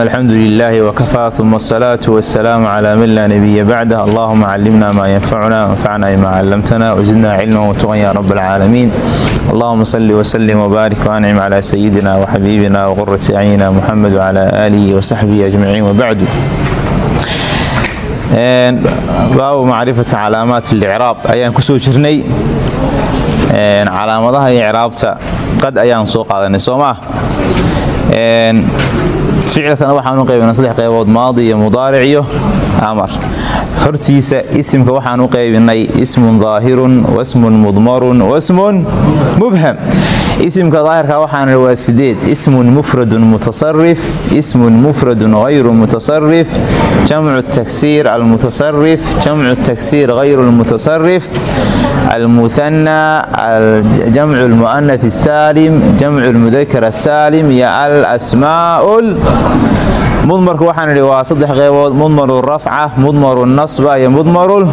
alxamdu lilaahi wkafaa uma asalaatu wasalaamu calaa man laa nabiya bacdah allahuma calimna maa yanfacuna wanfacna bima callamtana wajidna cilman watuqan ya rab alcaalamiin allahuma salli wslim wbaarik wancim calaa sayidina wxabiibina wqurati acyina muxamed wcala aalihi wsaxbihi ajmaciin wbacdu baabu macrifati calaamaat alicraab ayaan ku soo jirnay. Calaamadaha icraabta qad ayaan soo qaadanay soo maah ficilkana waxaanu qaybinaa saddex qaybood maadi iyo mudaaric iyo amar. Hortiisa isimka waxaan u qaybinay ismun daahirun wasmun mudmarun wasmun mubham isimka daahirka waxaan waa sideed. Ismun mufradun mutasarif ismun mufradun hayru mutasarif jamcu taksiir almutasarif jamcu taksiir hayru lmutasarif almuhana jamcu lmu'anath asaalim jamcu lmudakar asaalim iyo alasmaa mudmarku waxaan idhi waa saddex qeybood mudmaru rafca mudmaru nasba iyo mudmaru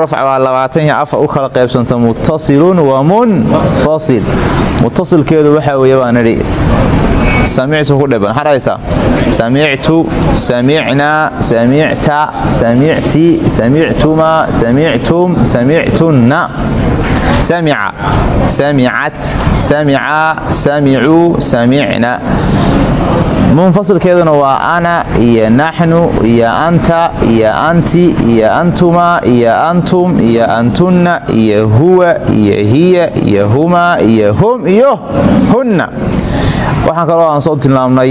rafca waa labaatan iyo afar u kala qaybsanta muttasilun wa munfasil. Muttasilkeedu waxaa weeye idhi samictu ku dhiban xaraysa samictu samicnaa samicta samicti samictuma samictum samictunna. Samica samicat samica samicuu samicna munfasilkeeduna waa ana iyo naxnu iyo anta iyo anti iyo antuma iyo antum iyo antunna iyo huwa iyo hiya iyo huma iyo hum iyo hunna. Waxaan kaloo aan soo tilmaamnay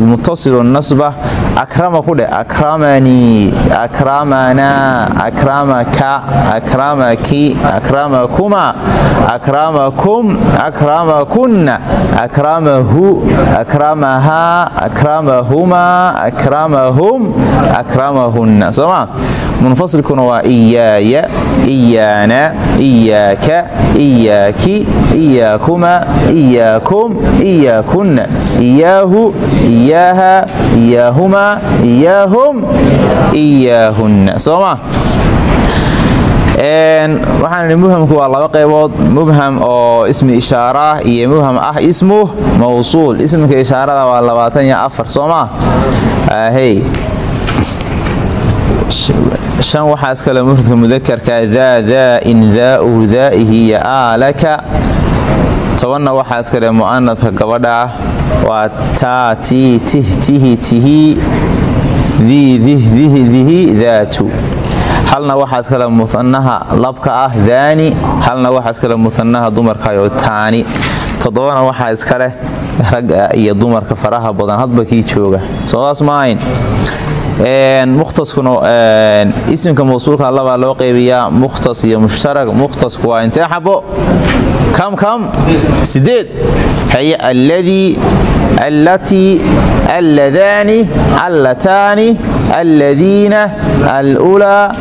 muttasilu nasba akrama ku dheh akramanii akramanaa akramaka akramaki akramakuma akramakum akramakunna akramahu akramahaa akramahuma akramahum akramahunna. Sooma munfasilkuna waa iyaaya iyaana iyaaka iyaaki iyaakuma iyaakum iyaakunna iyaahu iyaaha iyaahuma iyaahum iyaahunna sooma. Waxaan idhi mubhamku waa laba qaybood. Mubham oo ismi ishaara iyo mubham ah ismu mawsuul. Ismika ishaarada waa labaatan iyo afar. Sooma? Hey. Shan waxaa iskale mufradka mudakarka daa daain daauhu daaihi iyo aalaka tobanna waxaa iskale mu'anadka gabadha. ah waa taa tii tih tihi dii dih dihi dihi daatu halna waxaa iskale muanaha labka ah daani halna waxaa iskale muanaha dumarkayo taani. Toddobana waxaa iskaleh ragga iyo dumarka faraha badan. Hadba kii jooga. Soodaas maahayn mukhtaskuna isimka mawsuulka labaa loo qaybiyaa mukhtas iyo mushtarag mukhtasku waa intee xabo? Kam kam? Sideed. Haye alladii allatii alladaani allataani alladiina alulaa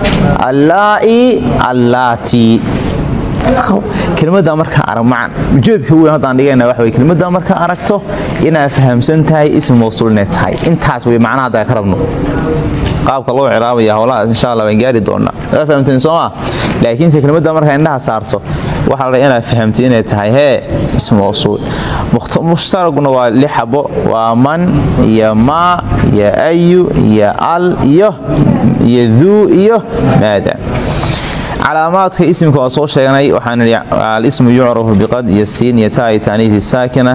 allaa'i allaatii kelmada markaa arag macan ujeedka weyn haddaan dhigayna waxa wey kelmada markaa aragto inaad fahamsan tahay ismi mawsuul tahay. Intaas wey macnaha ka rabno. Qaabka loo ciraabaya howlaha insha allah waan gaari doonaa waa fahamteen sooma laakiinse kelmada markaa indhaha saarto waxaa la inaad fahamtay inay tahay hee ismi mawsuul. Mushtaraguna waa lix xabo waa man iyo maa iyo ayu iyo al iyo iyo duu iyo maada calaamaadka isimka waa soo sheegnay waxaan idhi alismu yucrafu biqad iyo siin iyo taai taaniisi saakina.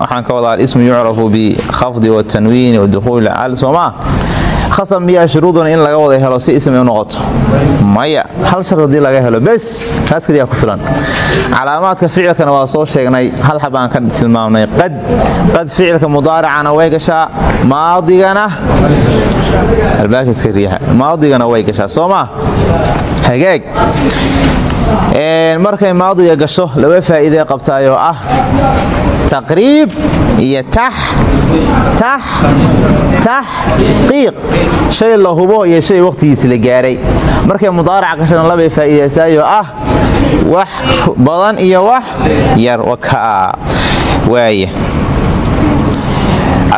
Waxaan ka wadaa alismu yucrafu bikhafdi watanwiini wadukhuuli al. Soomaa khasab miyaa shuruuduna in laga wada helo si ismi noqoto. Maya. Hal shar haddii laga helo bes kaas ku filan. Calaamaadka ficilkana waa soo sheegnay hal xabaan ka tilmaamnay. Qad qad ficilka mudaaracana way gashaa maadigana albaakiska riixa maadigana way gashaa. Soo hagaag markay maadiga gasho laba faa'iidee qabtaayoo ah taqriib iyo taxqiiq. Shay la hubo iyo shay wakhtigiisi la gaaray. Markay mudaaraca gashana labay faa'iidaysaayoo ah wax badan iyo wax yar wakaa waaya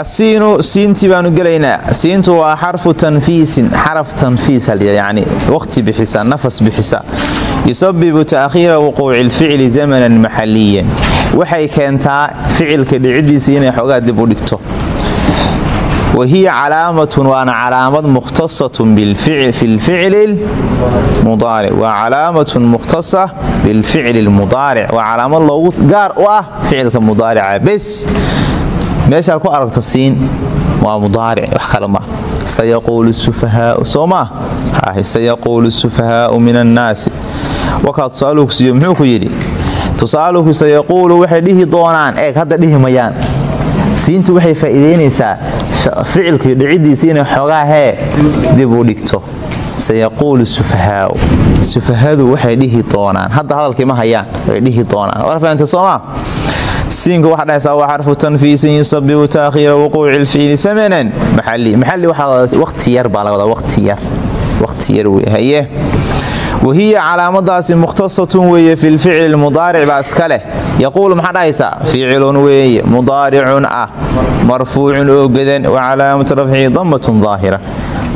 asiinu siintii baanu gelaynaa siintu waa xarfu tanfiisin xaraf tanfiis yani waqti bixisa nafas bixisa yusabibu taakhiira wuquuci lficli zamanan maxaliyan waxay keentaa ficilka dhicidiisa inay xoogaa dib u dhigto wa hiya calaamatun waana calaamad mukhtasatun fi lficli mudaaric waa calaamatun mukhtasa bilficli lmudaaric waa calaamad loogu gaar u ah ficilka mudaarica bes meeshaad ku aragto siin waa mudaaric wax kale ma. Sayaquulu sufahaau soo maa sayaquulu sufahaau min annaasi wakaa tusaaluhu siiyo muxuu ku yidhi? Tusaaluhu sayaquulu waxay dhihi doonaan eeg hadda dhihi siintu waxay faa'iidaynaysaa ficilkii dhicidiisa inay xoogaa hee dib u dhigto. Sayaquulu sufahaau sufahadu waxay dhihi doonaan. Hadda hadalkii ma hayaan way dhihi doonaan. War fahamta soomaa siinka waxaa dhahaysaa waa xarfu tanfiisin yusabibu taakhiira wuquuci lficli samanan. Maxali maxali waxaa waqti yar baa laga wadaa waqti yar waqti yar wey haye wahiya calaamadaasi mukhtasatun weeye fi lficli mudaaric baa iska leh. Yaquulu maxaa dhahaysaa weeye mudaaricun ah marfuucun oo gadan wa calaamatu rafcihi damatun daahira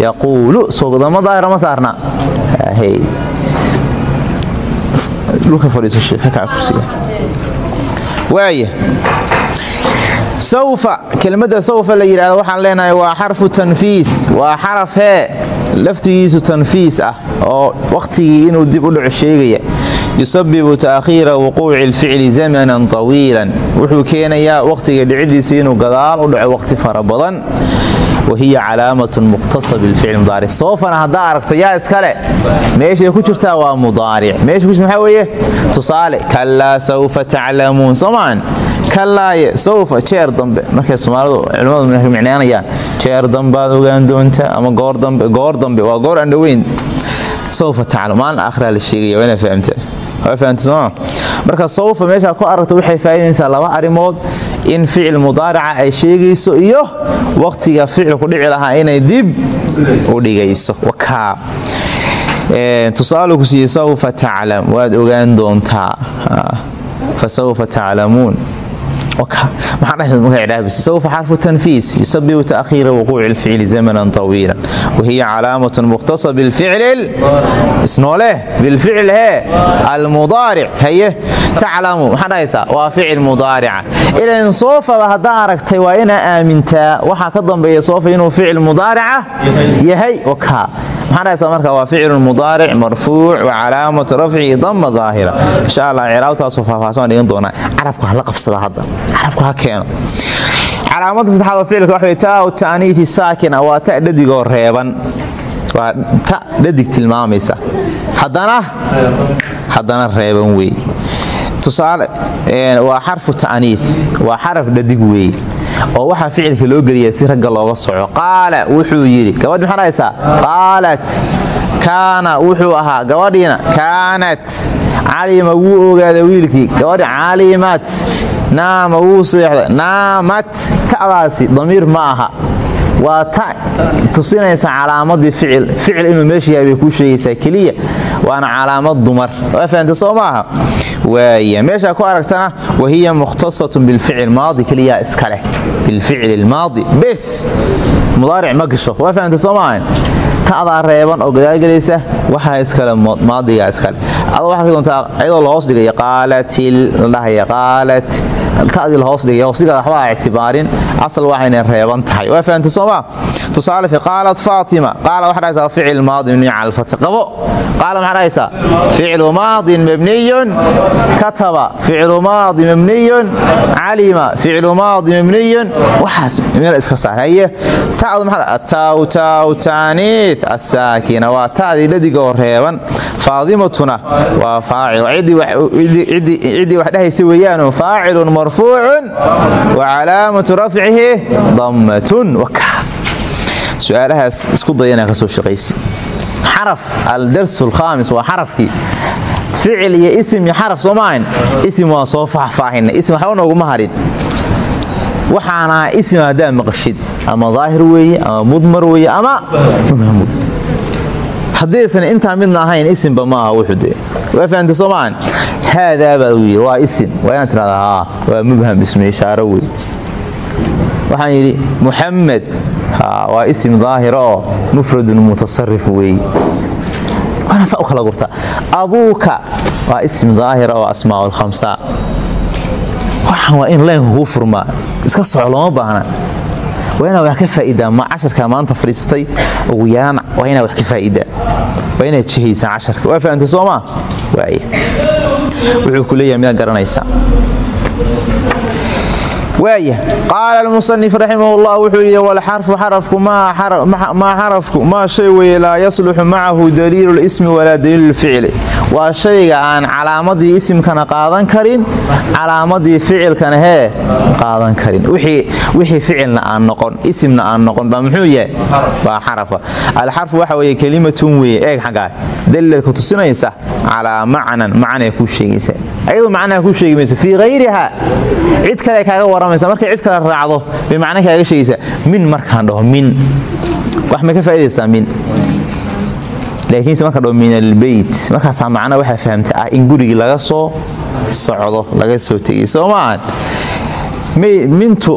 yaquulu sodama daahira ma saarna. Dhulka fadhiiso sheekh kaca kursiga waaya sawfa kelmadda sawfa la yidhahdo waxaan leenahay waa xarfu tanfiis waa xaraf hee laftigiisu tanfiis ah oo wakhtigii inuu dib u dhaco sheegaya. Yusabibu taakhiira wuquuci lficli zamanan tawiilan. Wuxuu keenayaa wakhtiga dhicidiisa inuu gadaal u dhaco waqti fara badan wahiya calaamatun muqtasa bilficli mudaaric. Soofana haddaa aragto yaa iskale. Meeshay ku jirtaa waa mudaaric. Meesha ku jirta maxaa weeye? Tusaale kallaa sawfa taclamuun. Soomaan kallaaye sawfa jeer dambe. Markay soomaalidu culimmadu micnaanayaan. Jeer dambaad ogaan doontaa ama goor dambe goor dambe. Waa goor aan dhoweyn. Sawfa taclam maalin la sheegaya waa inaa waa fahamta marka sawfa meeshaa ku aragto waxay faa'iidaysaa laba arrimood in ficil mudaarica ay sheegayso iyo wakhtiga ficilku dhici lahaa inay dib u dhigayso. Wakaa tusaalu ku siiyey sawfa taclam waad ogaan doontaa. Fa sawfa taclamuun سوف حرف تنفيس يسبب تأخير وقوع الفعل زمنا طويلا وهي علامة مختصة بالفعل اسنوله بالفعل هي المضارع هي تعلم حدايسا وفعل مضارع إلى إن صوف هذا أركتي وإنا آمنتا وحا كضم بي صوف إنه فعل مضارع يهي وكها maxaadhahaysaa marka waa ficlu mudaaric marfuuc wa calaamatu rafcihi dama daahira. Insha allah ciraabtaasoo faahfaahsan dhigan doonaa carabku hala qabsada hadda. Carabku ha keeno. Calaamada saddexaad oo ficilka waxa taa taaniiti saakina waa ta dhadigoo reeban. Waa ta dhadig tilmaamaysa. Haddana haddana reeban weeye tusaale waa xarfu ta'niid waa xaraf dhadig weeye oo waxaa ficilka loo geliya si ragga looga soco. Qaala wuxuu yidhi gabadhi maxaa dhahaysaa qaalat kaana wuxuu ahaa gabadhiina kaanat. Calima wuu ogaaday wiilkii. Gabadhi calimat naama wuu seexday naamat. Ta'daasi damiir ma aha. Waa ta tusinaysa calaamadii ficil ficil inuu meesha yahay bay kuu sheegaysaa keliya waana calaamad dumar. Waa fahamta soo maaha? Waaya ku aragtana wahiya mukhtasatun bilficil maadi keliyaa iska leh. Bilficli lmaadi bes mudaaric ma gasho waa fahamta soo ta'daa reeban oo gadaalgelaysa waxaa iskale maadigaa iskale. Adoo waxaad ka doontaa iyadoo dhigaya qaalatil la qaalat ta'dii lahoos dhigaya hoosdigaada waxbaa ictibaarin asal waxayna reeban tahay. Waa fahamta soo maa tusaale fi qaalat faatima. Qaala waxaa dhahaysaa ficil maadi mabniy cala alfatx qabo. Qaala maxaa dhahaysaa ficlu maadin mabniyun kataba. Ficlu maadi mabniyun calima. Ficlu maadi mabniyun. Waxaas meel iska saar haye ta'du maxaa taw taw taaniif asaakina waa ta'dii dhadigoo reeban faadimatuna waa faacil ciddii wax dhahaysa weeyaanu faacilun marfuucun wa calaamatu rafcihi dammatun su'aalahaas isku dayana ka soo shaqaysi xaraf aldarsu alkhaamis waa xarafkii ficil iyo isim iyo xaraf soo maahan isim waa soo faahfaahinay isim waxba nooguma harin waxaana isim haddaa maqashid. Ama daahir weeye ama mudmar weeye ama mubhamud haddaysan intaa midna ahayn isimba ma aha wuxuu dee. Waa fahamtay soo maahan haadaa baa uu yidhi waa isim. Waa inaan tirahdaa haa waa mubham ismu ishaaro wey waxaan yidhi muxamed waa isim daahira oo mufradun mutasarif weeye. Waana saa u kala gurtaa abuuka waa isim daahira oo asmaa lkhamsa waxaan waa in laynka kuu furmaa. Iska soco looma baahna. Waa inaad wax ka faa'idaa ma casharkaa maanta fadhiistay? Ugu yaraan waa inaad wax ka faa'idaa waa inaad casharka. Waa fahamtay soo maa wuxuu ku leeyahay midaad waaya qaala almusanif raximah llah wuxuu yidhi walxarfu xarafku maa xarafku maa shay weye laa yasluxu macahu daliilu lismi walaa daliilu lficli shayga aan calaamadii isimkana qaadan karin calaamadii ficilkana hee qaadan karin. Wixii ficilna aan noqon isimna aan noqon baa muxuu yahay? Waa xarafa. Alxarfu waxa weye kelimatun weye eeg xaggaa dalilad ku tusinaysa calaa macnan macnay kuu sheegaysa ayadoo macnaha kuu sheegi mayso fii hayriha cid kale kaaga waramaysa markay cid kale raacdo bay macna kaaga sheegaysaa min markaan dhaho min. Wax may ka faa'idaysaa min. Laakiinse markaan dhaho min albeyt markaasaa macna waxaa fahamtay ah in gurigii laga soo socdo laga soo tegay soo mintu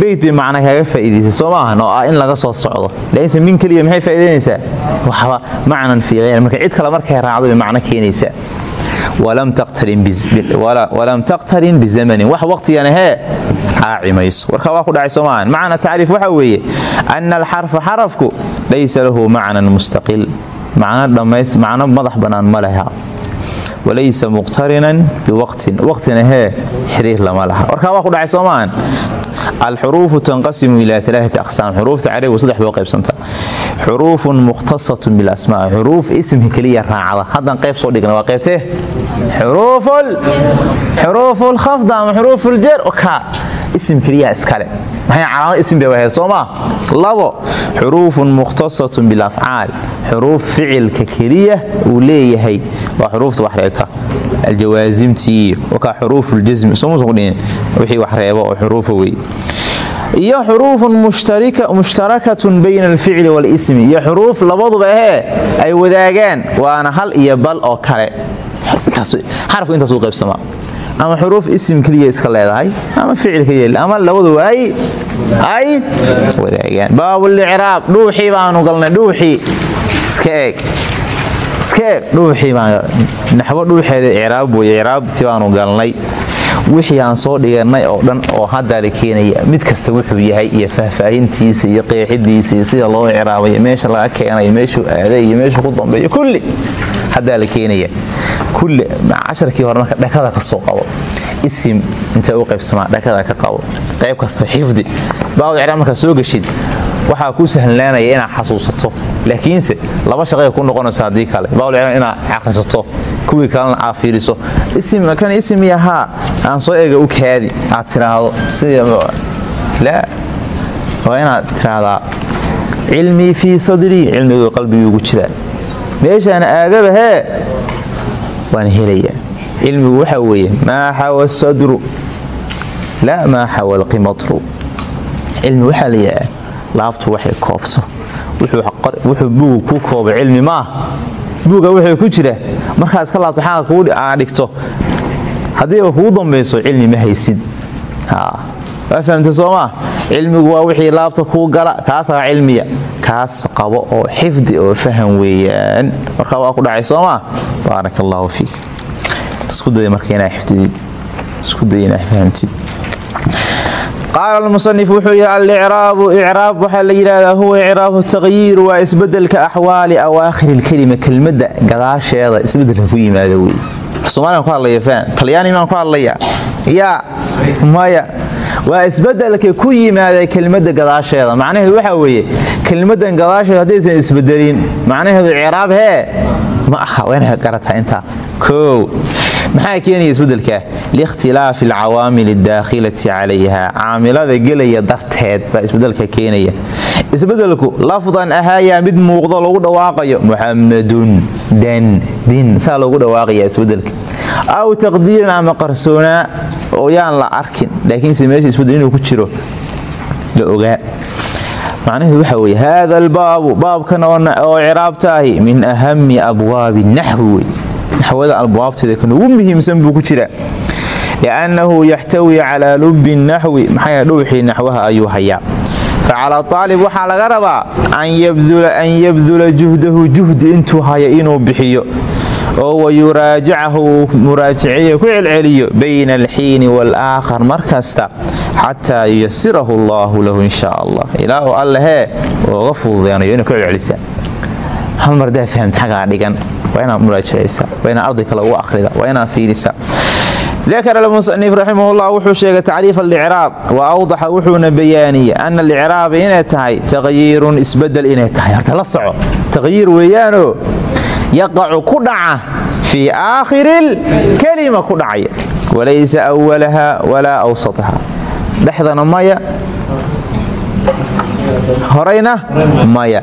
beyt bay macna kaaga faa'iidaysay soo oo ah in laga soo socdo. Laakiinse min keliya maxay faa'idaynaysaa waxba macnan fii hayr marka cid kale markay raacdo bay macno keenaysaa walam taqtarin bizamanin wax waqtigana hee raaci mayso warka waa ku dhacay soomaahan macna tacriif waxa weeye ana alxarfa xarafku laysa lahu macnan mustaqil. Macno madax bannaan ma leha walaysa muqtarinan biwaqtin waqtina hee xiriir lama laha. Warkaa waa ku dhacay soomaahan alxuruufu tanqasimu ila alaaati aqsaam. Xuruufta carabigu saddex boo qaybsanta xuruufun mukhtasatun bilasmaa xuruuf isimka keliya raacda. Haddaan qayb soo dhigna waa qaybtee xuruufu lkhafd ama xuruufu ljer ka isim keliya iskale. Maxay calaamad isim bay wahayd soo maa labo xuruufun mukhtasatun bilafcaal xuruuf ficilka keliya uu leeyahay. Waa xuruufta wax reebta. Aljawaasimtii. Wakaa xuruufu ljasmi somuusan ku dhihin? Wixii wax reebo oo xuruufa wey iyo xuruufun mushtarakatun bayna alficli walismi iyo xuruuf labaduba ahee ay wadaagaan waana hal iyo bal oo kale. Xarafku intaas uu qaybsamaa. Ama xuruuf isim keliya iska leedahay ama ficil keliya ama labaduba ay ay wadaagaan. Baabulicraab dhuuxii baanu galnay dhuuxii iska eeg iska eeg dhuuxii baan naxwo dhuuxeeda icraab weye icraabti baanu galnay wixii aan soo dhiganay oo dhan oo haddaa la keenaya mid kasta wuxuu yahay iyo faahfaahintiisa iyo qeexidiisa iyo sida loo icraabay meesha laga keenay meeshuu aaday iyo meeshuu ku dambeeyo kulli haddaa la keenaya. Kulli casharkii hore marka dhakada ka soo qabo isim intay u qaybsamaa dhakada ka qabo qayb kasta xifdi baawd icraab markaa soo geshid waxaa kuu sahlaanaya inaad xasuusato. Laakiinse laba shaqay ku noqonaysa haddii kale baawd icraab inaad akhrisato kuwii kalena aad fiiriso kan isim yahaa aan soo eega u kaadi aad tiraahdo la waa inaad tiraahdaa cilmii fii sadrii cilmigu qalbiguugu jiraa. Meeshaana aadaba hee waan helayaa cilmigu waxaa weeye maa xawa sadru laa maa xawa alqimatru. Cilmi waxaa la yidhaha laabtu waxay koobso. Wuxuu buugu ku kooba cilmi maah buuga wuxuu ku jira markaad iska laabto xaqa kuu dhigto. Haddiiba kugu dambayso cilmi ma haysid. Waa fahamta soomaa cilmigu waa wixii laabta kuu gala kaasaa cilmiya. Kaas qabo oo xifdi oo faham weeyaan. Marka waa ku dhacay soomaa baarak fiik. Isku day marka inaa xifdidid isku day inaa fahamtid qaala almusanif wuxuu yidhi alicraabu icraab waxaa la yidhahdaa huwa icraabu taqyiir waa isbeddelka axwaali awaakhir lkelima kelmadda gadaasheeda isbeddelka ku yimaada wey somaalian ku hadlaya faan talyaani maan ku hadlaya yaa maya waa isbeddelka ku yimaada kelmadda gadaasheeda macnaheedu waxaa weeye kelmaddan gadaasheeda haddaysan isbedelin macnaheedu icraab hee ma aha waa inay garataa intaa koow maxaa keenaya isbeddelka liikhtilaafi alcawaamil adaakhilati calayha. Caamilada gelaya darteed baa isbeddelka keenaya. Isbedelku lafdan ahaayaa mid muuqdo lagu dhawaaqayo. Muxamadun dan din saa loogu dhawaaqaya isbeddelka aw taqdiiran ama qarsoonaa oo yaan la arkin laakiinse meesha isbeddel inuu ku jiro la ogaa macnaheedu waxa weye haada albaabu baabkan oo ciraabtaahi min ahami abwaabi naxwi naxwada abwaabteeda kan ugu muhiimsan buu ku jira. liannahu yaxtawi calaa lubbi naxwi maxaa dhowxii naxwaha ayuu hayaa. facala aalib waxaa laga rabaa an yabdula juhdahu juhdi intuu haya inuu bixiyo. oo wayuraajicahu uu ku celceliyo bayna alxiini waalaakhar mar kasta xataa yuyasirahu allaahu lahu insha allah ilaa uu allehee inuu ku celcelisa hal mar daa fahamta xagaa dhigan? Waa inaad muraajacaysa waa inaad arday kale ugu akhrida waa inaad fiirisa dakara almusanif raximahullah wuxuu sheegay tacriif alicraab wa awdaxa wuxuuna bayaaniyey ana alicraaba inay tahay taqyiirun isbeddel inay tahay. Horta la soco. Taqyiir weeyaanoo yaqacu ku dhaca fii aakhiri lkelima ku dhacaya. Walaysa awalaha walaa awsataha. Dhexdana maya horayna? Maya.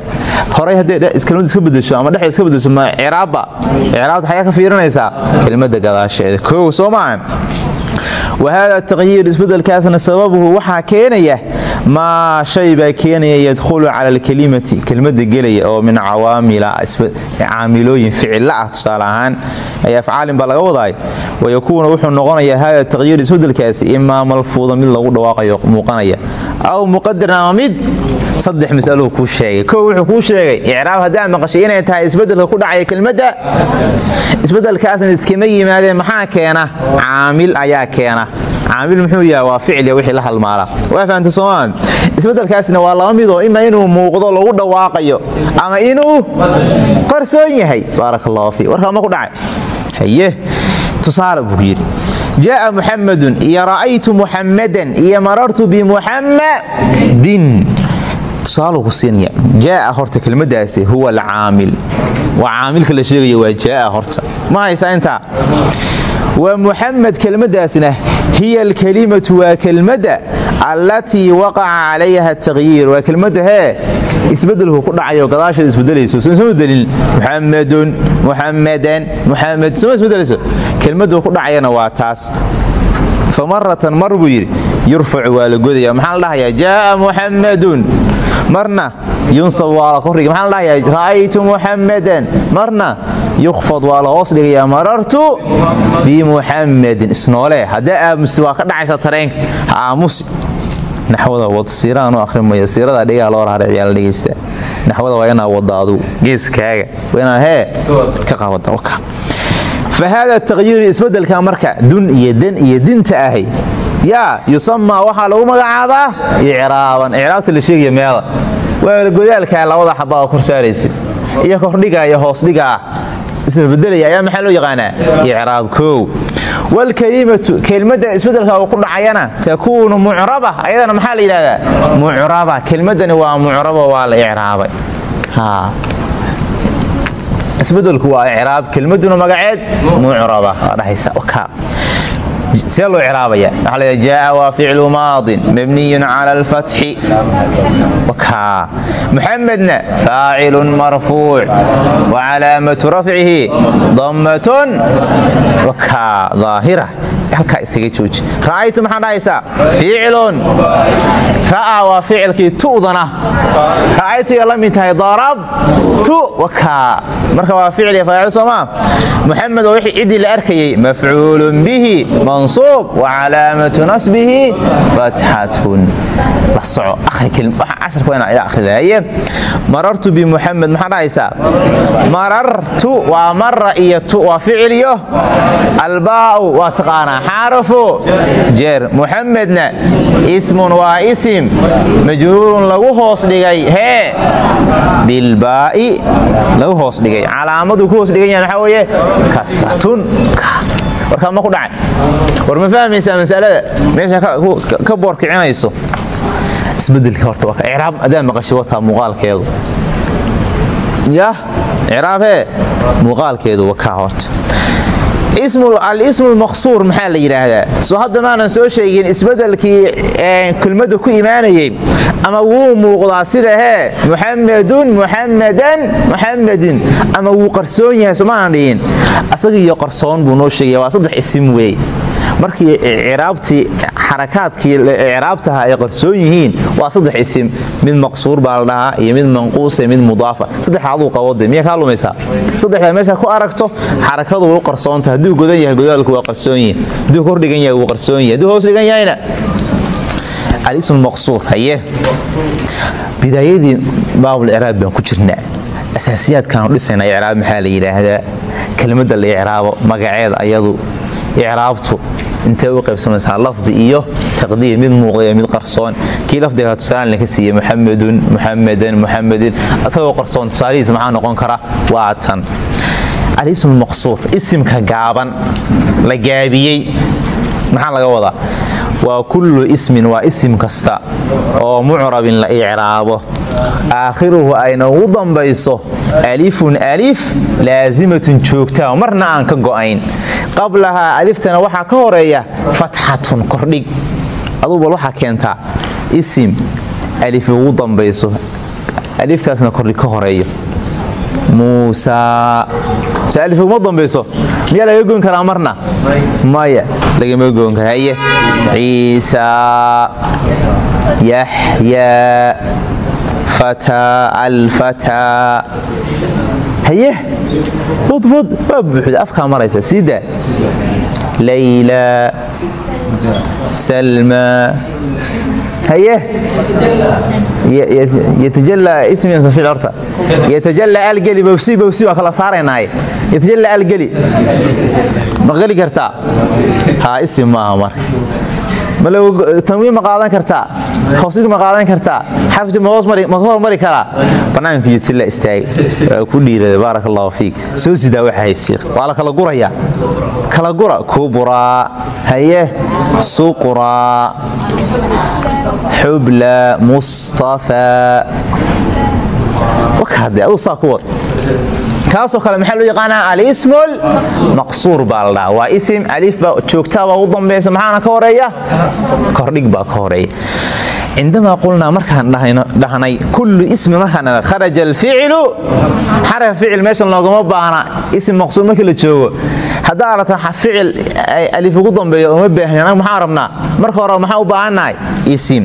Horay hadday kelmad iska bedesho ama dhexda iska bedesho ma ciraabba ciraabta xayaa ka fiirinaysaa kelmadda gadaasheeda koow soo maaha wahada taqyiir isbedelkaasna sababuhu waxaa keenaya maa shay baa keenaya yadkhulu cala alkelimati kelmada gelaya oo min cawaamila caamilooyin ficilla ah tusaale ahaan ay afcaalin baa laga wadaay wayakuunu wuxuu noqonayaa hada taqyiir isbedelkaasi imaa malfuuda mid lagu dhawaaqayo muuqanaya saddex masaluhu kuu sheegay. Kow wuxuu kuu sheegay icraab haddaa maqashay inay tahay isbeddelka ku dhacaya kelmadda isbedelkaasna iskama yimaadeen maxaa keena? Caamil ayaa keena. Caamil muxuu yaha waa ficliya wixii la halmaala. Waa fahamta soomaa isbedelkaasna waa laba midoo ima inuu muuqdo lagu dhawaaqayo ama inuu qarsoon yahay. Baarak allahu fii warkaa ma ku dhacay? Haye tusaale buu yidhi. Jaaa muxamadun iyo ra'aytu muxammadan iyo marartu bimuxammadin tusaaluu ku siinaya jaaa horta kelmadaasi huwa alcaamil. Waa caamilka la sheegaya waa jaaa horta. Ma haysaa intaa? Wa muxamed kelmadaasna hiya alkelimatu waa kelmadda allatii waqaca calayha taqyiir waa kelmadda hee isbedelku ku dhacayo gadaasheeda isbedelayso soma delin muxamadun muxamadan muxamed soma isbedelayso kelmaddu ku dhacayana waa taas. Fa maratan mar buu yidhi yurfacu waa la godaya maxaa la dhahayaa? Jaaa muxamadun marna yunsab waa la kordhiga maxaa ra'aytu muxamadan marna yukfad waa la hoos dhigayaa marartu bimuxamadin isnoole haddee aamusti waa ka dhacaysa tareenka. Aamusi naxwada wad siiraanu akhrimaya siirada dhigaa loo raariciyaa la dhegaysta naxwada waa inaa wadaadu geeskaaga. Waa inaa hee ka qabada fa haada taqyiiri isbeddelka marka dun iyo dan iyo dinta ahay yaa yusamaa waxaa lagu magacaabaa icraaban icraabta la sheegaya meeda waa godaalkaa labada xabaa kor saaraysa. Iyo kordhiga iyo hoosdhigaa isbabedelaya ayaa maxaa loo yaqaanaa? Icraab koow. Wlkalimatu kelmadda isbeddelka uu ku dhacayana takuunu mucraba. Ayadana maxaa la yidhahdaa mucraba. Kelmadani waa mucraba waa la icraabay isbedelku waa icraab kelmaduna magaceed mucraba. Waa dhahaysa see loo craabaya waxa la jaa waa ficlu maadin mabniyun cala alfatxi muxamedna faacilun marfuuc wa calaamatu rafcihi dammatun. Daahira halkaa isaga jooji. Ra'aytu maxaa dhahaysaa? Ficilun ra'aa waa ficilkii tu'dana. Ra'aytu iyo la mid tahay darabtu wakaa marka waa ficil iyo faacil soomaa muxamed waa wixii ciddii la arkayey mafcuulun bihi mansuub wa calaamatu nasbihi fatxatun la soco casharka waa inaa ila akhridaye marartu bimuxamed maxaa dhahaysaa? Marartu waa mara iyo tu waa iyo albaa'u waa taqaanaa xaarafu jeer muxamedna ismun waa isim majruurun lagu hoos dhigay hee bilbaa'i lagu hoos dhigay calaamaduu ku hoos dhigan yahay maxaa weeye kasratun ma ku dhacay war ma fahmaysaa masalada meesha ka boorkicinayso isbeddelka horta waa icraab adaa maqashay wataa muuqaalkeedu yah icraab hee muuqaalkeedu wakaa horta alismu lmaqsuur maxaa la yidhaahdaa? Soo hadda maanan soo sheegin isbedelkii kelmadda ku imaanayay ama wuu muuqdaa sida hee muxamedun muxamadan muxamedin ama wuu qarsoon yahay soo maanan dhihin. Asagiiyo qarsoon buu noo sheegaya waa saddex isim weey markii icraabtii xarakaadkii icraabtaha ay qarsoon yihiin waa saddex isim. Mid maqsuur baa la dhahaa iyo mid manquusa mid mudaafa. Saddex aduu qabode miyaa kaa lumaysaa saddexdaa meesha ku aragto xarakadu way u qarsoonta hadduu godan yahay godaalku waa qarsoon yahay. Hadduu kordhigan yahay wuu qarsoon yahay. Hadduu hoos dhigan yahayna alismu maqsuur haye. Bidaayadii baabul icraab baan ku jirnaa. Asaasiyaadkaanu dhisayna icraab maxaa la yidhaahdaa? Kelmadda la icraabo magaceeda ayadu icraabtu intee u qaybsamaysaa lafdi iyo taqdiir mid muuqda mid qarsoon. Kii lafdiga tusaalan ka siiyey muxamedun muxamedan muxamedin asagoo qarsoon tusaalihiis maxaa noqon kara? Waa tan. Alismu maqsuur isimka gaaban la gaabiyey maxaa laga wadaa? Waa kullu ismin waa isim kasta oo mucrabin la icraabo. Aakhiruhu ayna ugu dambayso alifun alif laasimatun joogtaa marna aan ka go'ayn. Qablahaa aliftana waxaa ka horreeya fatxatun kordhig. Aduu bal waxaa keentaa isim alif ugu dambayso. Aliftaasna kordhig ka horeeyo. Muusaa so alif uguma dambayso miyaa laga goyn karaa marna? Maya lagama goyn kara haye ciisaa yaxyaa fataa alfataa haye? Budbud waa buuxda. Afkaa maraysa sida. Layla. Salma. Haye? Yatajala ismigan ficil horta. Yatajala algeli. Bawsi bawsi waa kala saaraynaaye yatajala algeli. Ma geli kartaa? Haa isim maaha marka tanwiin ma qaadan kartaa hoosig ma qaadan kartaa xarfti ma hormari karaa bannaanku jidsi waa ku dhiirada baarak allahu fiik. Soo sidaa waxa hay shiikh waa la kala gurayaa? Kala gura. Kubraa haye suqraa xubla mustafaa wakaade aduu saa ku wad kaasoo kale maxaa loo yaqaanaa alismul maqsuur baa la dhaha waa isim alif baa joogtaabaa ugu dambaysa maxaana ka horreeya? Kordhig baa ka horreeya. Cindamaa qulnaa markaan dhahnay kullu ismi markaan kharaja alficilu xaraf ficil meeshan loogama baahna ism maqsuur markii la joogo. Haddaa aragta ficil alif ugu dambeeyo uma baahnin anaga maxaan rabnaa? Marka hore maxaan u baahannahay isim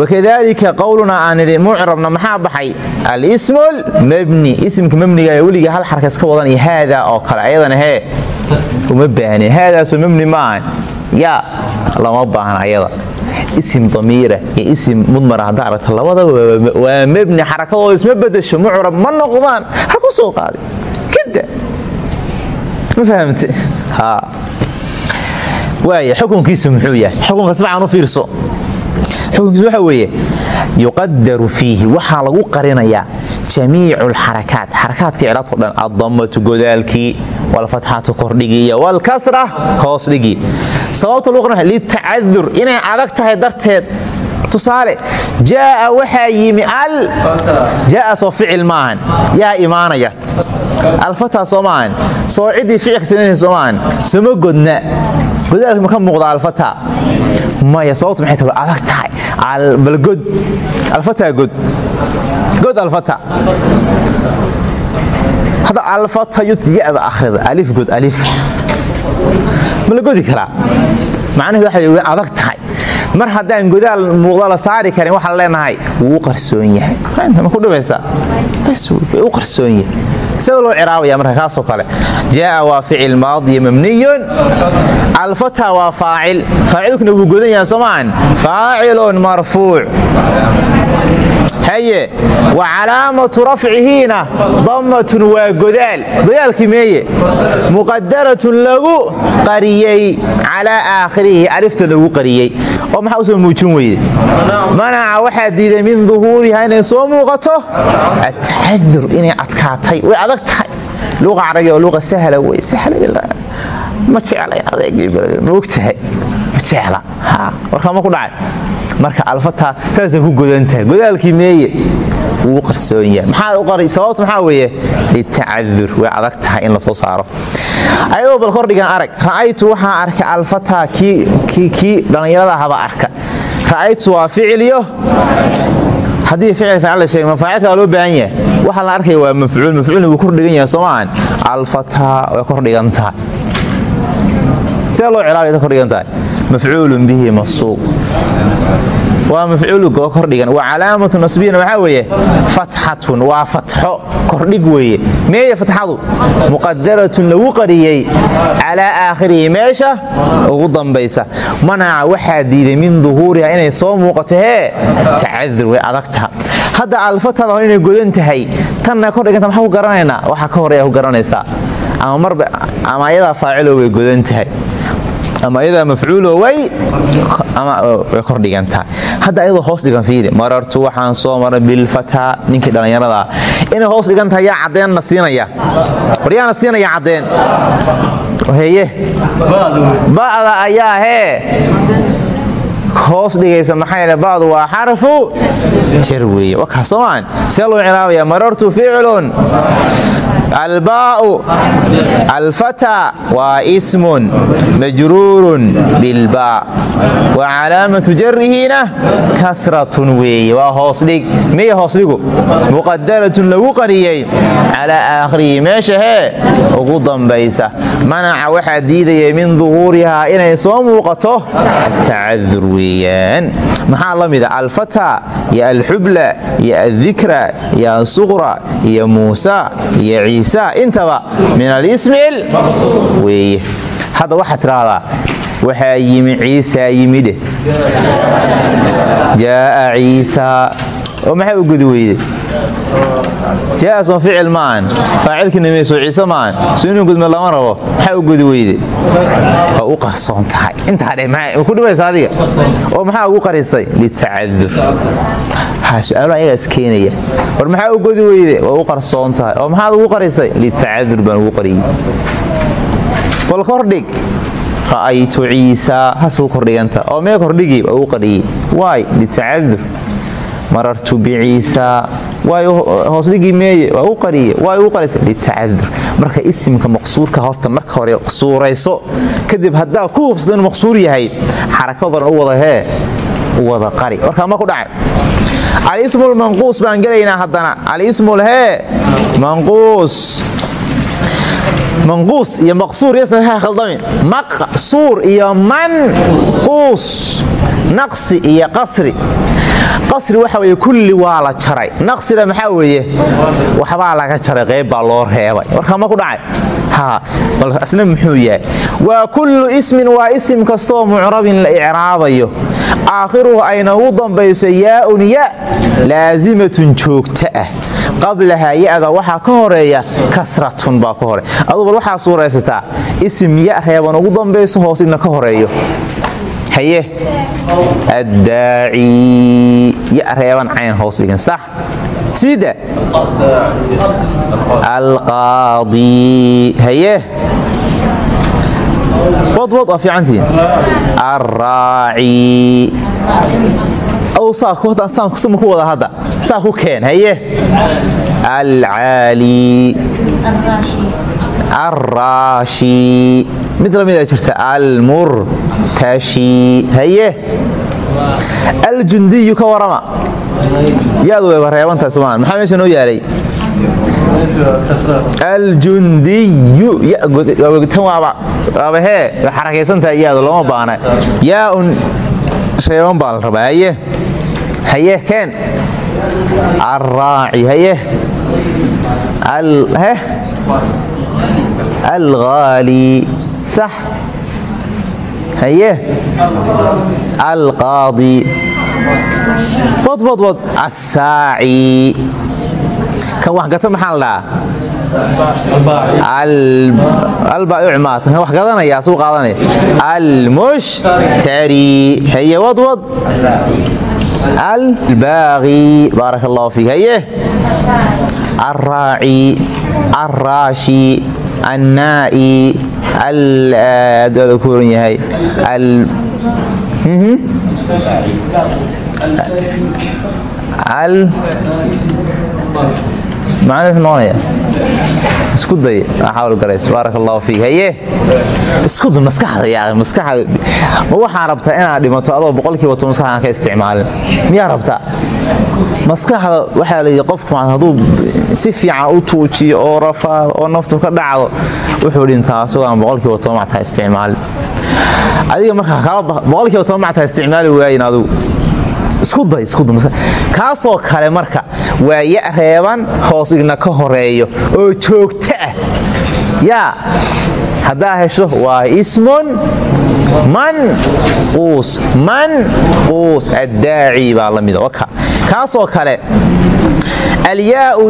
wakadalika qowlunaa aan idhi maxaa baxay alismu lmabni isimka mabniga weliga hal xarka iska wadan iyo oo kale ayadana hee uma baahnin haadaasoo mabni maahan yaa lama baahna ayada isim damiira iyo isim mudmara haddaa aragta labadaba waa mabni xarakadooda isma bedesho mucrab ma noqdaan ha ku soo qaadi kada ma fahamte waaya xukunkiisu muxuu yahay xukunka sibcan u fiirso xukunkiisu waxa weeye yuqadaru fiihi waxaa lagu qarinayaa jamiicu alxarakaat xarakaadka iclaadko dhan addamatu godaalkii walfatxatu kordhigii iyo walkasra hoos dhigii. Sababta lagu qarinaya litacadur inay adag tahay darteed. Tusaale jaaa waxaa yimi al jaaa soo ficil maahan. Yaa imaanaya. Alfataa soo maahan. Soo ciddii ficilka samaynaysa soo maahan. Sama godna. Godaalka ma ka muuqda alfataa maya sababtu maxay tahay adag tahay? Balgod alfataa god. God. Alfata. Hadda alfata yut yaba akhrida alif god alif. Ma la godi karaa? Macnaheed waxa way adag tahay. Mar haddaan godaal muuqda la saari karin waxaan leenahay wuu qarsoon yahay. Ma ku dhibaysaa bas way u qarsoon yahay sida loo ciraabaya marka kaasoo kale jaaa waa ficil maadiya mabniyun. Alfata waa faacil. Faacilkuna wuu godan yahay soomaan faacilun marfuuc haye wa calaamatu rafcihiina dammatun waa godaal godaalkii meeye muqadaratun lagu qariyey calaa aakhirihi alifta lagu qariyey oo maxaa u soo muujin weyde manaca waxaa diiday min duhuuriha inay soo muuqato atacadur inay adkaatay way adag tahay luqa carabi oo luqa sahla wey sahla ma jeclay adeegmogtahay ma jecla ma ku dhacay? Marka alfataa saasay ku godan tahay. Godaalkii meeye wuu qarsoon yahay. Sababta maxaa weeye? Litacadur way adag tahay in la soo saaro. Ayadoo bal kordhigan arag ra'aytu waxaa arkay alfataa kii dhallinyarada ahaba arka. Ra'aytu waa ficil iyo? Haddii ficil faacil la sheegay mafaacilka loo baahan yahay. Waxa la arkaya waa mafcuul. Mafcuulna wuu kordhigan yahay soo maahan alfataa way kordhigan tahay. Sidee loo cilaabay kordhigan tahay mafcuulun bihi masuuq waa mafcuulga oo kordhigan. wa calaamatu nasbiyana waxaa weeye fatxatun. waa fatxo kordhig weeye. meeye fatxadu? muqadaratun lagu qariyey calaa aakhirihi meesha ugu dambaysa. manaca waxaa diiday min duhuuriha inay soo muuqato hee? tacadur way adagtaha. hadda alfatada hor inay godan tahay. tanna kordhiganta maxaa ku garanaynaa? waxaa ka horreeya ku garanaysaa. ama marba ama ayadaa faaciloo way godan tahay ama ayadaa mafcuulo way way kordhigan tahay hadda ayadoo hoos dhigan fiiri marartu waxaan soo maray bilfataa ninkii dhallinyarada. Inay hoos dhigan tahay yaa caddeenna siinaya. War yaana siinaya caddeen. Heye ba'da ayaa hee hoos dhigaysa maxaa yidha ba'du waa xarfu. Jar weeye. Wakaa soomaan see loo cilaabaya marartu ficlun albaau alfata waa ismun majruurun bilbaa wa calaamatu jarihina kasratun weeye waa hoosdhig miya hoosdhigu muqadaratun lagu qariyey. Calaa aakhirihi meesha hee ugu dambaysa. Manaca waxaa diidaya min duhuurihaa inay soo muuqato tacadur weeyaan. Maxaa la mida alfata iyo alxubla iyo aldikra iyo alsuqra iyo muusa iyo ciisa intaba min alismil weeye hadda waxaad tidhaahdaa waxaa yimi ciisaa yimidhe jaaa ciisaa oo maxaa u gudi weyde? Jaa soo ficil maahan faacilkiina meesoo ciise maahan soo inuu gudme lama rabo. Maxaa u gudi weyde? Waa u qarsoon tahay. Intaa dheh maxaa ku dhibaysa adiga? Oo maxaa ugu qarisay? Litacadur ha su'aalo ayagaa iskeenaya war maxaa u godi weyde waa u qarsoon tahay. Oo maxaad ugu qarisay? Litacadur baan ugu qariyey bal kordhig. Ra'aytu ciisaa hasku kordhiganta oo mee kordhigi waa ugu qariyey waay litacadur marartu biciisaa hoosdhigii meeye waa u qariye. Waa ugu qarisa litacadur marka isimka maqsuurka horta marka hore suurayso kadib haddaa ku hubsado inuu maqsuur yahay xarakadoona u wada hee u wada qari. Warkaa ma ku dhacay alismul manquus baan gelaynaa haddana. Alismul hee? Manquus manquus iyo maqsuur yasa ha khaldamin maqsuur iyo manquus naqsi iyo qasri. Qasri waxa weye kulli waa la jaray. Naqsina maxaa weeye? Waxbaa laga jaray qayb baa loo reebay. Warkaa ma ku dhacay? Bal asna muxuu yahay. Waa kullu ismin waa isim kastooo mucrabin la icraabayo aakhiruhu ayna ugu dambayso yaaun ya laasimatun joogta ah qablahaa ya-da waxaa ka horreeya kasratun baa ka hore aduu bal waxaa isim ya reeban ugu dambayso hoos ina ka horeeyo haye addaaci ya reeban cayn hoos dhigin sax siida alqaadi haye wadwad waa fiicantiin arraaci ku wada hadda? Saa ku keen haye? Alcaali. Arraashi mid la mida jirta almurtashi haye? Aljundiyu ka warama. Yaadu wayba reebantahay somaal maxaa meesha noo yaalay aljundiyu tan waaba waaba hee way xarakaysantahay yaadu lama baana yaa-un reeban baa la rabaa haye keen. Arraaci haye he alghaali sax. Haye alqaadi. Wadwadwad assaaci kan wax gata maxaa la dhahaa? Almushtari. Haye wadwad albaaqi baarak allahu fiik. Haye. Alraaci alraashi annaa'i. Aada ku oran yahay. Macnuu noqonaya isku day xawl garays baarak allahu fiik haye? Isku day maskaxda yaa maskaxda. Ma waxaa rabtaa inaad dhimato adoo boqolkiiba to maskaxdan ka isticmaalin? Miyaa rabtaa? Maskaxda waxaa la yidhi qofku hadduu si fiican u tuujiyo oo rafaado oo naftu ka dhacdo wuxuu dhintaa asagoo aan boqolkiiba toban mactaa isticmaalin. Adiga markaa boqolkiiba toban mactaa isticmaali waayin adigu iskukaasoo kale marka waa ya reeban hoos igna ka horeeyo oo joogto ah. Yaa haddaa hesho waa ismun manquus manquus addaaci baa la mida kaasoo kale alyaau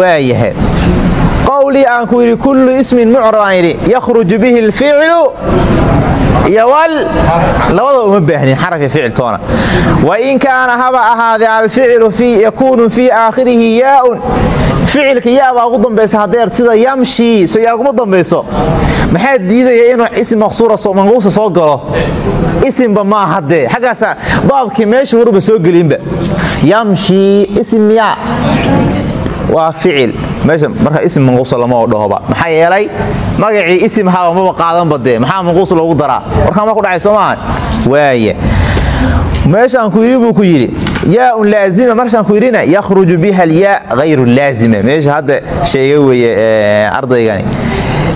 waayahe qowlii aan ku yidhi kullu ismin mucrab aan yidhi yakhruju bihi alficlu iyo wal labada uma baahnin xarafka ficiltoona wain kaana haba ahaadee alficilu yakuunu fii aakhirihi yaaun. Ficilka yaabaa ugu dambaysa hadeer sida yamshi so yaa uguma dambayso. Maxaa diidaya inuu isim manquusa soo galo? Isimba maa hadee xaggaasa baabkii meesha waruba soo gelinba. Yamshi isim yaa waa ficil. Meesha marka isim manquusa lama dhahoba maxaa yeelay magacii isim haba maba qaadanba dee. Maxaa manquus loogu daraa? Warkaan ma ku dhacay soomaaha waaya meeshaan ku yidhi buu ku yidhi yaaun laazima. Markaan ku yidhina yakhruju biha alyaa hayru laazima. Meesha hadda sheega weeye ardaygani.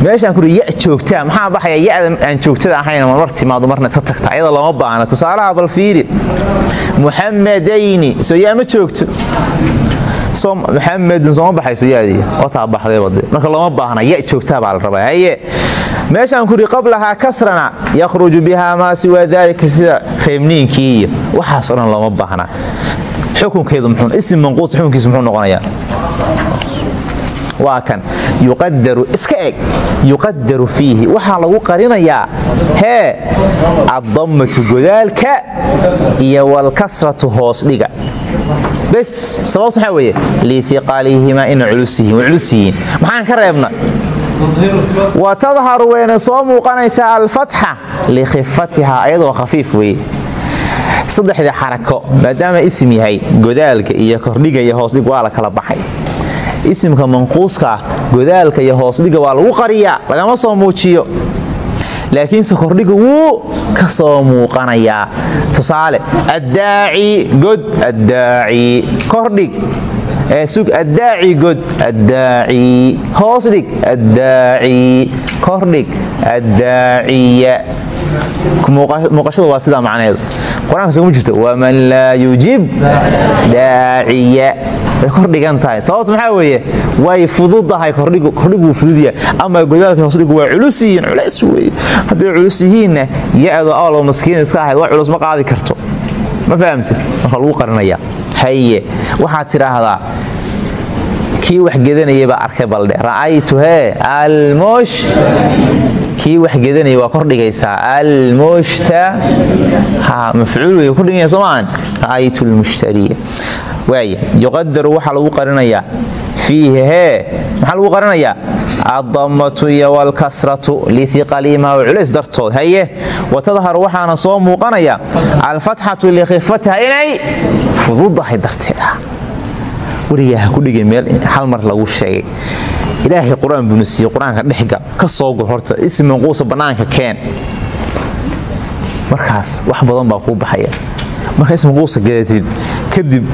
Meeshaan ku ya joogtaa. Maxaa baxaya yada aan joogtada ahayn marmar timaado marna iska tagta. Ayadoo lama baahna. Tusaalaha bal fiiri. Muxamadayni soo yaa ma joogto muxamedun sooma baxayso yaadii otaa baxdaybade marka lama baahna ya joogtaa baa la rabaa. Haye. Meeshaan ku yidhi kasrana yakhruju bihaa maa siwaa daalika sida reebniinkii iyo waxaas o looma baahna. Xukunkeedu muxuu isim manquus xukunkiisu muxuu noqonayaa. Waa kan. Yuqadaru iska eg. Yuqadaru fiihi. Waxaa lagu qarinayaa hee addammatu godaalka iyo walkasratu hoosdhiga bes sababtu waxaa weeye liiqaalihimaa inay culus yihiin. Maxaan ka reebna wa tadharu wayna soo muuqanaysaa alfatxa likhifatihaa ayadoo khafiif weye saddexdii xarako maadaama isim yahay godaalka iyo kordhiga iyo hoosdhig waa la kala baxay. Isimka manquuska ah godaalka iyo hoosdhiga waa lagu qariyaa lagama soo muujiyo laakiinse kordhiga wuu ka soo muuqanayaa tusaale addaaci god addaaci. Kordhig sug addaaci god addaaci. Hoosdhig addaaci. Kordhig addaaciya muuqashadu waa sidaa macnaheedu qur'aanka suguma jirto? Waman laa yujib daaciya. Way kordhigan tahay. Sababtu maxaa weeye? Way fududahay kordhigu wuu fududyahay ama godaalka hoosdhigu waa culus yihiin. Culays weye hadday culus yihiinna ya-do awalba maskiin iska ahayd waa culus ma qaadi karto. Ma fahamte marka lagu qarinaya. Haye waxaad tidhaahdaa kii wax gedanaya baa arkay baldhe ra'aytu hee almush kii wax gedanaya waa kordhigaysaa almushta mafcuul wey kordhigaya soomaan ra'aytu lmushtariya waaya yuqadaru waxaa lagu qarinayaa. Fiihi hee maxaa lagu qarinayaa. Addammatu iyo walkasratu liiqalihimaa wa culays dartood. Haye watadharu waxaana soo muuqanaya. Alfatxatu likhifatiha inay fududahay darteeda weligaa ha ku dhigay meel hal mar lagu sheegay ilaahay qur'aan buuna siiyey qur'aanka dhexgal ka soo gur horta ism manquusa keen. Markaas wax badan baa kuu baxaya. Marka ism manquusa gadatid kadib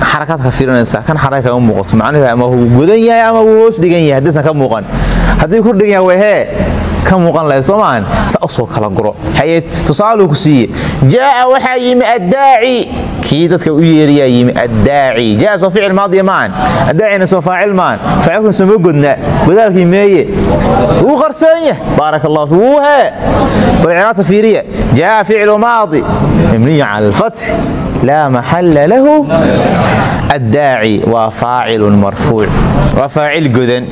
xarakaad ka fiirinaysaa. Kan xaraka kaga muuqato? Macnuhu ama wuu godan yahay ama wuu hoos dhigan yahay? Haddaysan ka muuqan. Haddii kor dhigan yahay wehee ka muuqan lahayd soo maahan saa kala guro. Haye tusaaluu ku siiye jaa'a waxaa yimi addaaci kii dadka u yeeriyaa yimi addaaci. Jaa soo ficil maadiya maahan addaacina soo faacil maahan faacilkuna sooma godna. Godaalkii meeye. Wuu qarsoon yahay. Baarak allah wuu hee. Badcinaata fiiriya. Jaa'a ficlu maadi. Mabniyu cala alfath. Laa maxalla lahu. Addaaci waa faacilun marfuuc. Waa faacil godan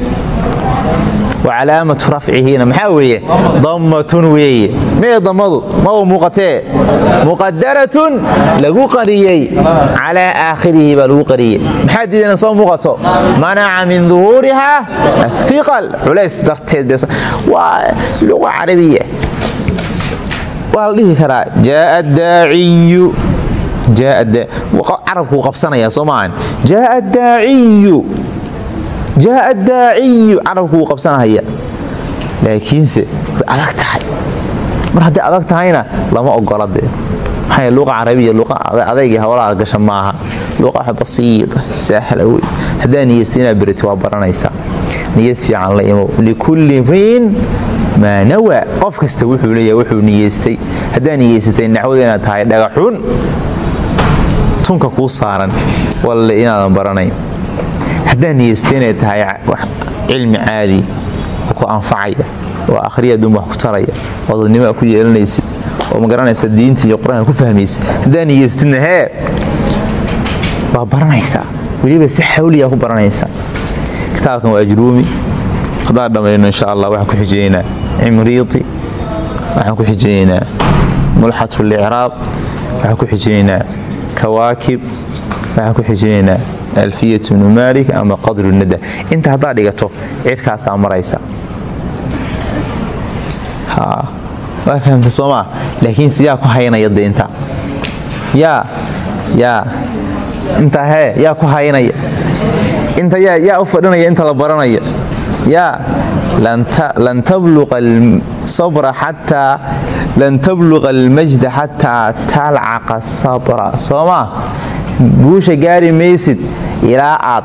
wacalaamatu rafcihina maxaa weeye? Dammatun weeye. Mee dammadu? Maba muuqatee? Muqadaratun lagu qariyey. Calaa aakhirihi baa lagu qariyey. Maxaa diidana soo muuqato? Manaca min duhuuriha ahiqal culays darteed waa luqa carabiya. Waa la dhihi karaa. Jaaa daaciyu carabkuu qabsanaya soo maahan jaaa jaaa daaciyu carabku qabsanahaya laakiinse adag tahay mar hadday adag tahayna lama ogola dee maxaa luqa carabiya adayga howlaha gasha maaha luqa wax basiida wey haddaa niyeysta inaad waa baranaysaa niyad fiican la imow likulli mriin maa nawa qof kasta wuxuu leeyahay wuxuu niyeystay haddaa niyeysatay naxwada tahay dhagaxun tunka kuu saaran walle inaadan baranayn haddaa niyeysta inay tahay cilmi caadi oo ku anfacaya oo akhriya adduun wax ku taraya oo dadnimoa ku yeelanaysid oo magaranaysa diinta iyo qur'aanka ku fahmaysid haddaa niyeystidna hee waa baranaysaa weliba si xawliyaa ku baranaysaa kitaabkan waa ajruumi haddaan dhammayno insha allah waxaan ku xijinaynaa cimriiti waxaan ku xijinaynaa mulxat licraab waxaan ku xijinaynaa kawaakib waxaan ku xijinaynaa alfiyat bnu maalik ama qadru nada. Inta haddaad dhigato cirkaasaa maraysa. Waa fahamta soomaa laakiin siyaa ku haynaya deynta. Yaa yaa. Inta hee yaa ku haynaya. Inta yaa u fadhinaya inta la baranaya. Yaa. Lan tabluqa almajda xataa talcaqa sabra. Soomaa guusha gaari maysid ilaa aad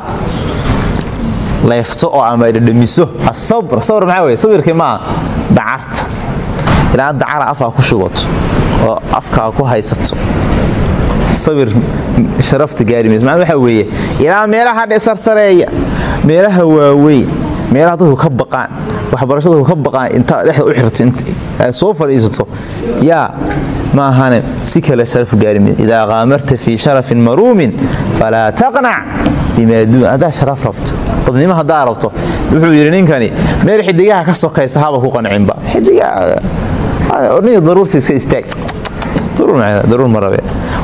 leefto oo ama dhadhamiso. Asabr sabr maxaa weye sabirkii maaha dacarta. Ilaa dacara afkaa ku shubato oo afkaa ku haysato. Sabir sharafta gaari mayso macnaa waxaa weeye? Ilaa meelaha dhe sarsareeya meelaha waaweyn meelaha dadku ka baqaan waxbarashadku ka baqaan intaa dhexda u xirto aad soo fadhiisato yaa ma ahane si kale sharaf gaari mayso idaa qaamarta fii sharafin maruumin falaa taqnac. Bimaa duun haddaa sharaf rabto dadnimo haddaa rabto. Wuxuu yidhi ninkani meel xidigaha ka sokaysa haba ku qancinba. Xidigaaniyo daruurta iska istaag. Daruur ma rabe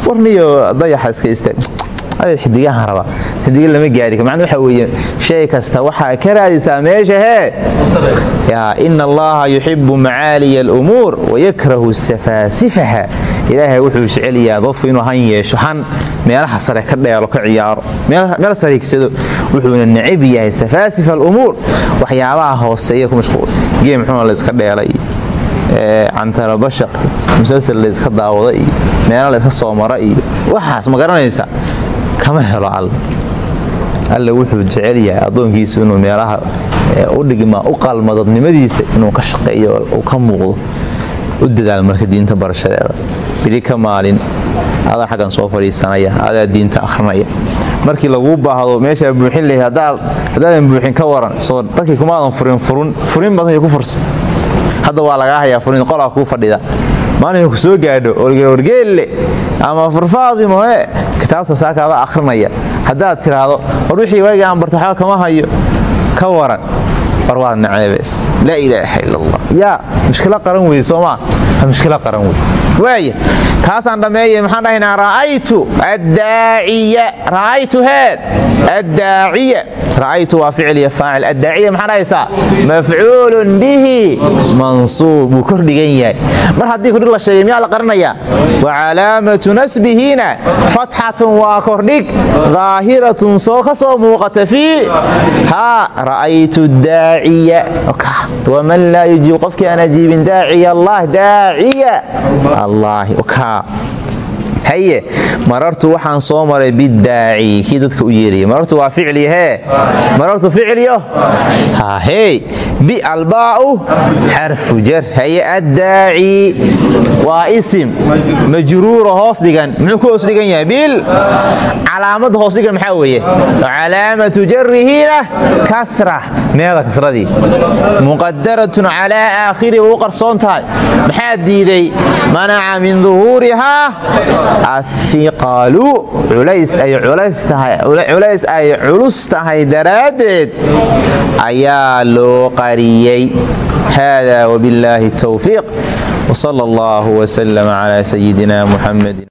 warniyo dayaxa iska istaag xidigahan raba. Xidiga lama gaari macna waxa weeye shay kasta waxaa ka raadisaa meesha hee ina allaha yuxibu macaaliya alumuur wayakrahu safaasifaha. Ilaahay wuxuu jecelyaa dadku inuu han yeesho han meelaha sare ka dheelo ka ciyaaro meel sariigsado wuxuuna necab yahay safaasif alumuur waxyaabaha hooseeya ku mashquul. Geem xuna layska dheela iyo cantara bashaq musalsal layska daawada iyo meela layska soo mara waxaas ma garanaysa kama helo all alle wuxuu jecel yahay addoonkiisu inuu meelaha u dhigma u qalma dadnimadiisa inuu ka shaqeeyo uu ka muuqdo u dadaal marka diinta barashadeeda. Bili ka maalin adaa xaggan soo fadhiisanaya adaa diinta akhrinaya. Markii laguu baahdo meeshaa buuxin lahay haddaadan buuxin ka waran soo dadkii kumaadan furin furun furin badan ku fursa. Hadda waa lagaa hayaa furin qolaa kuu fadhida. Maalinku soo gaadho orgeelle ama furfaadimo e kitaabta saakaada akhrinaya. Haddaad tiraahdo war wixii waagii aan barta xaba kama hayo. Ka waran war waad naceebeys laa ilaaha ila yaa mushkilo qaran weye soomaa? Mushkilo qaran wey waaya kaasaan dhammeeye maxaan dhahaynaa? Ra'aytu addaaciya ra'aytu heed. Addaaciya ra'aytu waa ficil iyo faacil. Addaaciya maxaan dhahaysaa? Mafcuulun bihi mansuub kor dhigan yahay. Mar haddii kordhig la sheegay miyaa la qarinayaa? Wa calaamatu nasbihina fatxatun waa kordhig daahiratun soo ka soo muuqata fii. Haa ra'aytu daaciya waman laa yujiib qofkii aan ajiibin daaciya allah daaciya. Allaahi kaa haye. Marartu waxaan soo maray bidaaci. Kii dadka u yeeraya marartu waa ficli hee marartu ficliyo hahey bialbaa'u xarfu jar. Haye addaaci. Waa isim. Majruura hoos dhigan. Muxuu ku hoos dhigan yahay? Bil calaamadda hoos dhigan maxaa weeye? Calaamatu jarrihina kasra. Meeda kasradii. Muqadaratun calaa aakhiri. U qarsoon tahay. Maxaa diiday? Manaca min duhuurihaa ahiqalu culays ay culus tahay daraaddeed ayaa loo qariyey hada wbillaahi towfiiq wsala allahu wslm cla sayidina muxamedi